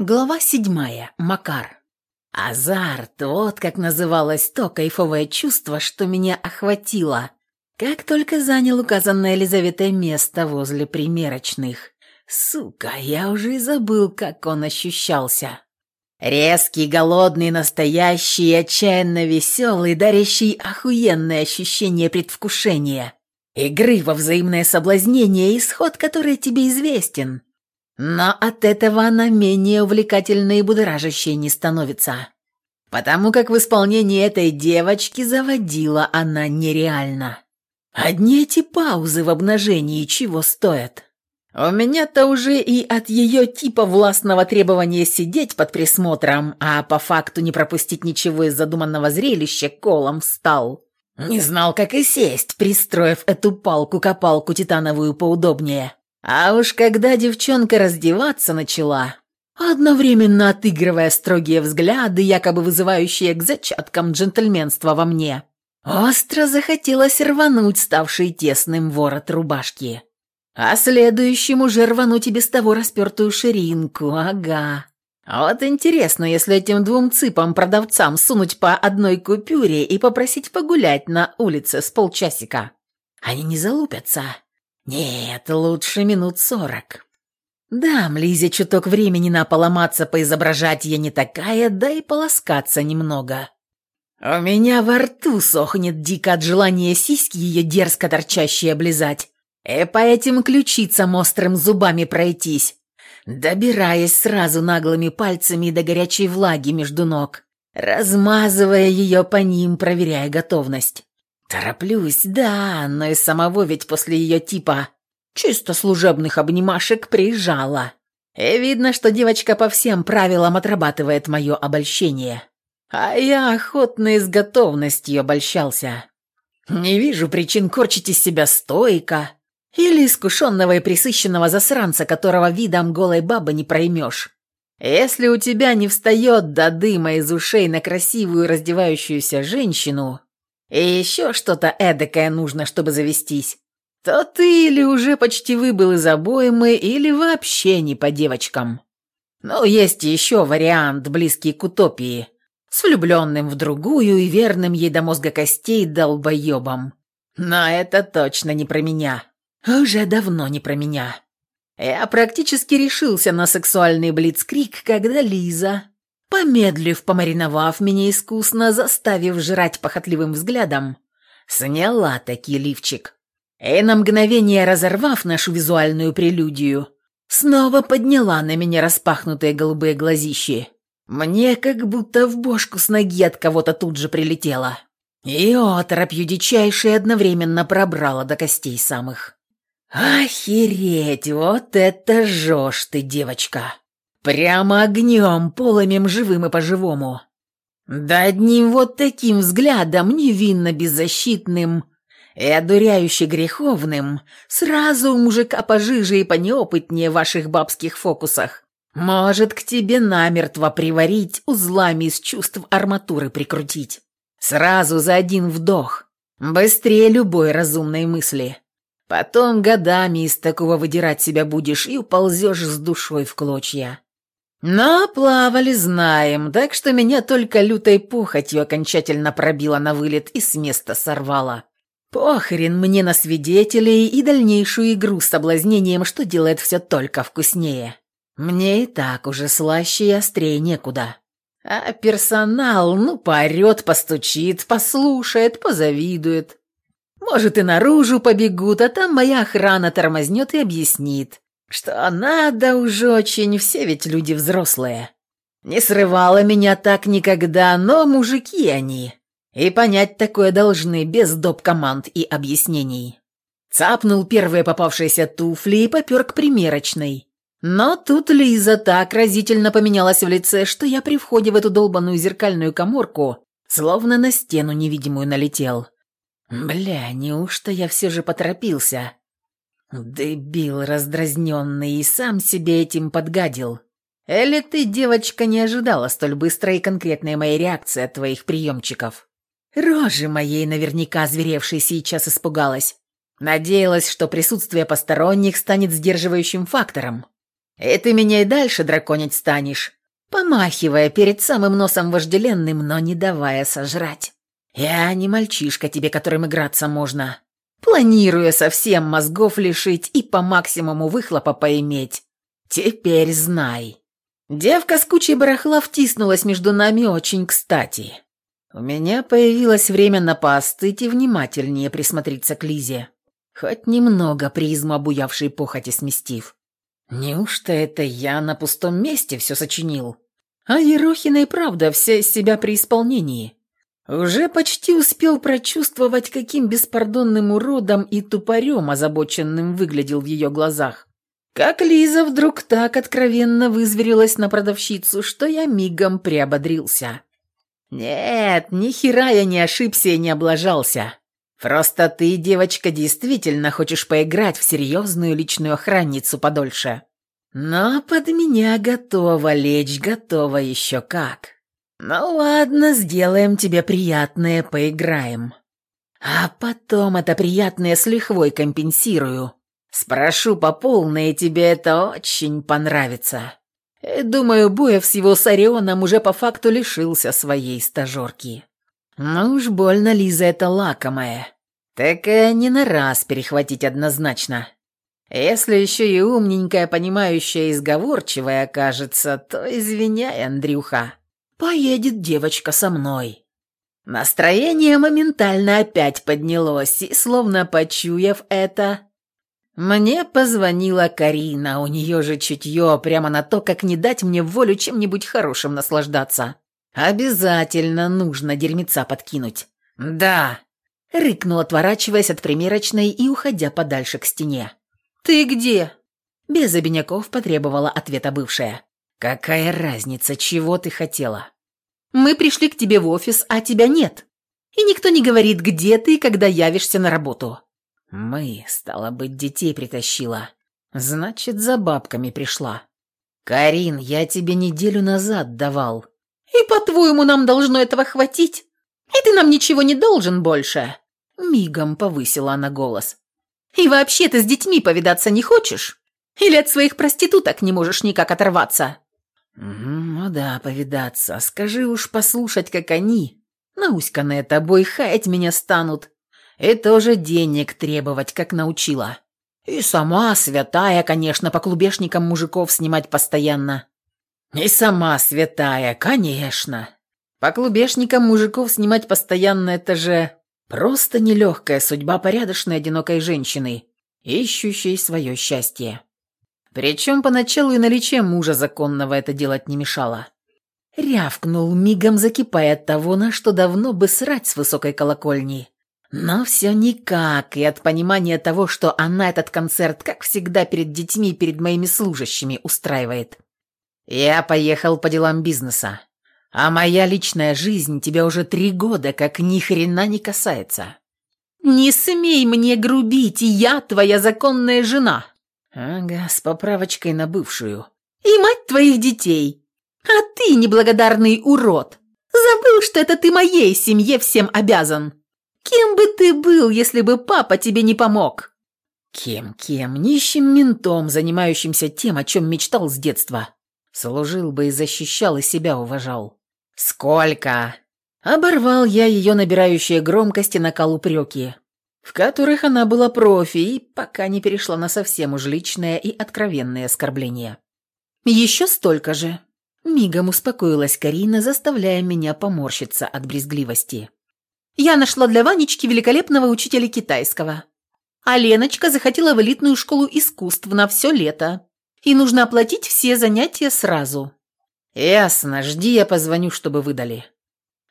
Глава седьмая. Макар. Азарт, вот как называлось то кайфовое чувство, что меня охватило, как только занял указанное Елизаветой место возле примерочных. Сука, я уже и забыл, как он ощущался. Резкий, голодный, настоящий, отчаянно веселый, дарящий охуенное ощущение предвкушения. Игры во взаимное соблазнение, исход который тебе известен. Но от этого она менее увлекательной и будоражащей не становится. Потому как в исполнении этой девочки заводила она нереально. Одни эти паузы в обнажении чего стоят. У меня-то уже и от ее типа властного требования сидеть под присмотром, а по факту не пропустить ничего из задуманного зрелища колом встал. Не знал, как и сесть, пристроив эту палку-копалку титановую поудобнее. А уж когда девчонка раздеваться начала, одновременно отыгрывая строгие взгляды, якобы вызывающие к зачаткам джентльменства во мне, остро захотелось рвануть ставший тесным ворот рубашки. А следующему уже рвануть и без того распертую ширинку, ага. Вот интересно, если этим двум цыпам-продавцам сунуть по одной купюре и попросить погулять на улице с полчасика. Они не залупятся. Нет, лучше минут сорок. Дам Лизе чуток времени на поломаться, поизображать я не такая, да и полоскаться немного. У меня во рту сохнет дико от желания сиськи ее дерзко торчащие облизать, и по этим ключицам острым зубами пройтись, добираясь сразу наглыми пальцами до горячей влаги между ног, размазывая ее по ним, проверяя готовность. Тороплюсь, да, но и самого ведь после ее типа чисто служебных обнимашек приезжала. И видно, что девочка по всем правилам отрабатывает мое обольщение. А я охотно и с готовностью обольщался. Не вижу причин корчить из себя стойко или искушенного и присыщенного засранца, которого видом голой бабы не проймешь. Если у тебя не встает до дыма из ушей на красивую раздевающуюся женщину, и еще что-то эдакое нужно, чтобы завестись, то ты или уже почти выбыл из обоймы, или вообще не по девочкам. Но есть еще вариант, близкий к утопии, с влюбленным в другую и верным ей до мозга костей долбоебом. Но это точно не про меня. Уже давно не про меня. Я практически решился на сексуальный блицкрик, когда Лиза, Помедлив, помариновав меня искусно, заставив жрать похотливым взглядом, сняла таки лифчик. И на мгновение разорвав нашу визуальную прелюдию, снова подняла на меня распахнутые голубые глазищи. Мне как будто в бошку с ноги от кого-то тут же прилетело. И оторопью дичайшей одновременно пробрала до костей самых. «Охереть, вот это жжешь ты, девочка!» Прямо огнем, полымем живым и по-живому. Да одним вот таким взглядом, невинно беззащитным и одуряюще греховным, сразу мужика пожиже и понеопытнее в ваших бабских фокусах, может к тебе намертво приварить, узлами из чувств арматуры прикрутить. Сразу за один вдох, быстрее любой разумной мысли. Потом годами из такого выдирать себя будешь и уползешь с душой в клочья. Но плавали знаем, так что меня только лютой похотью окончательно пробило на вылет и с места сорвало. Похрен мне на свидетелей и дальнейшую игру с соблазнением, что делает все только вкуснее. Мне и так уже слаще и острее некуда. А персонал, ну, поорет, постучит, послушает, позавидует. Может, и наружу побегут, а там моя охрана тормознет и объяснит, что надо уже очень, все ведь люди взрослые. Не срывало меня так никогда, но мужики они. И понять такое должны без доп. команд и объяснений. Цапнул первые попавшиеся туфли и попер к примерочной. Но тут Лиза так разительно поменялась в лице, что я при входе в эту долбаную зеркальную коморку словно на стену невидимую налетел. Бля, неужто я все же поторопился? Дебил раздразненный и сам себе этим подгадил. Или ты, девочка, не ожидала столь быстрой и конкретной моей реакции от твоих приемчиков? Рожи моей наверняка зверевшей сейчас испугалась. Надеялась, что присутствие посторонних станет сдерживающим фактором. И ты меня и дальше драконить станешь, помахивая перед самым носом вожделенным, но не давая сожрать. Я не мальчишка тебе, которым играться можно. Планируя совсем мозгов лишить и по максимуму выхлопа поиметь. Теперь знай. Девка с кучей барахла втиснулась между нами очень кстати. У меня появилось время на поостыть и внимательнее присмотреться к Лизе. Хоть немного призму обуявшей похоти сместив. Неужто это я на пустом месте все сочинил? А Ерохина и правда вся из себя при исполнении. Уже почти успел прочувствовать, каким беспардонным уродом и тупорем озабоченным выглядел в ее глазах. Как Лиза вдруг так откровенно вызверилась на продавщицу, что я мигом приободрился. «Нет, ни хера я не ошибся и не облажался. Просто ты, девочка, действительно хочешь поиграть в серьезную личную охранницу подольше. Но под меня готова лечь, готова еще как. Ну ладно, сделаем тебе приятное, поиграем. А потом это приятное с лихвой компенсирую. Спрошу по полной, тебе это очень понравится. И думаю, Буев с его Сарионом уже по факту лишился своей стажерки. Ну уж больно Лиза это лакомая. Такая не на раз перехватить однозначно. Если еще и умненькая, понимающая и сговорчивая окажется, то извиняй, Андрюха. Поедет девочка со мной. Настроение моментально опять поднялось, и, словно почуяв это, мне позвонила Карина, у нее же чутье прямо на то, как не дать мне волю чем-нибудь хорошим наслаждаться. Обязательно нужно дерьмеца подкинуть. Да, рыкнул, отворачиваясь от примерочной и уходя подальше к стене. «Ты где?» Без обиняков потребовала ответа бывшая. «Какая разница, чего ты хотела?» «Мы пришли к тебе в офис, а тебя нет. И никто не говорит, где ты, когда явишься на работу». «Мы, стало быть, детей притащила. Значит, за бабками пришла». «Карин, я тебе неделю назад давал». «И, по-твоему, нам должно этого хватить? И ты нам ничего не должен больше?» Мигом повысила она голос. «И вообще ты с детьми повидаться не хочешь? Или от своих проституток не можешь никак оторваться?» «Ну да, повидаться. Скажи уж послушать, как они, науськанные тобой, хаять меня станут. И тоже денег требовать, как научила. И сама святая, конечно, по клубешникам мужиков снимать постоянно. И сама святая, конечно. По клубешникам мужиков снимать постоянно – это же Просто нелегкая судьба порядочной одинокой женщины, ищущей свое счастье. Причем поначалу и наличие мужа законного это делать не мешало. Рявкнул, мигом закипая от того, на что давно бы срать с высокой колокольни. Но все никак, и от понимания того, что она этот концерт, как всегда, перед детьми и перед моими служащими устраивает. Я поехал по делам бизнеса. А моя личная жизнь тебя уже три года как ни хрена не касается. Не смей мне грубить, я твоя законная жена. Ага, с поправочкой на бывшую. И мать твоих детей. А ты, неблагодарный урод, забыл, что это ты моей семье всем обязан. Кем бы ты был, если бы папа тебе не помог? Кем-кем? Нищим ментом, занимающимся тем, о чем мечтал с детства. Служил бы и защищал, и себя уважал. «Сколько?» Оборвал я ее набирающие громкости накал упреки, в которых она была профи и пока не перешла на совсем уж личное и откровенное оскорбление. «Еще столько же». Мигом успокоилась Карина, заставляя меня поморщиться от брезгливости. «Я нашла для Ванечки великолепного учителя китайского. А Леночка захотела в элитную школу искусств на все лето. И нужно оплатить все занятия сразу. «Ясно, жди, я позвоню, чтобы выдали».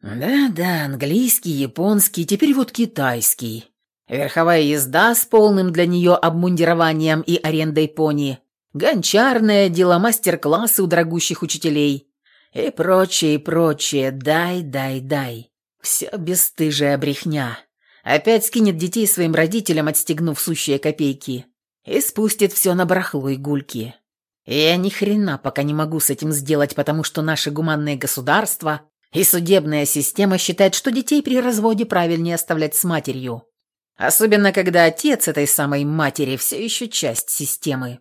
«Да-да, английский, японский, теперь вот китайский. Верховая езда с полным для нее обмундированием и арендой пони, гончарное дело, мастер-классы у дорогущих учителей и прочее, прочее. Дай, дай, дай. Все бесстыжая брехня. Опять скинет детей своим родителям, отстегнув сущие копейки, и спустит все на барахло и гульки. Я ни хрена пока не могу с этим сделать, потому что наше гуманное государство и судебная система считают, что детей при разводе правильнее оставлять с матерью. Особенно, когда отец этой самой матери все еще часть системы.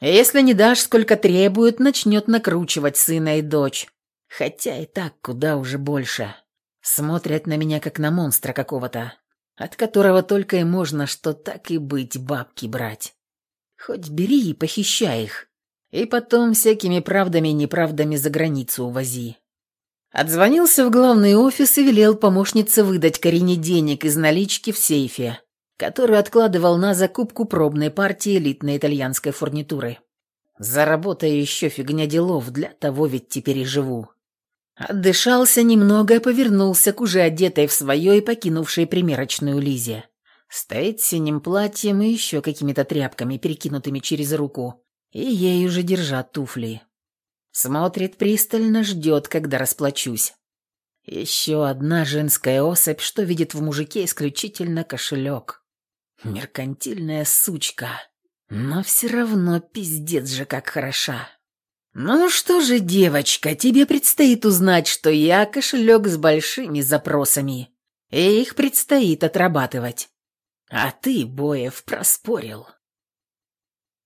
Если не дашь, сколько требует, начнет накручивать сына и дочь. Хотя и так куда уже больше. Смотрят на меня, как на монстра какого-то, от которого только и можно, что так и быть, бабки брать. Хоть бери и похищай их, и потом всякими правдами и неправдами за границу увози. Отзвонился в главный офис и велел помощнице выдать Карине денег из налички в сейфе, который откладывал на закупку пробной партии элитной итальянской фурнитуры. Заработаю еще фигня делов, для того ведь теперь и живу. Отдышался немного и повернулся к уже одетой в свое и покинувшей примерочную Лизе. Стоит синим платьем и еще какими-то тряпками, перекинутыми через руку, и ей уже держат туфли. Смотрит пристально, ждет, когда расплачусь. Еще одна женская особь, что видит в мужике исключительно кошелек. Меркантильная сучка. Но все равно пиздец же как хороша. «Ну что же, девочка, тебе предстоит узнать, что я кошелек с большими запросами, и их предстоит отрабатывать. А ты, Боев, проспорил».